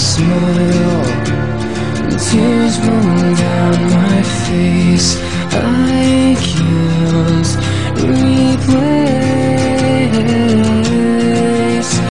smile. And tears rolling down my face.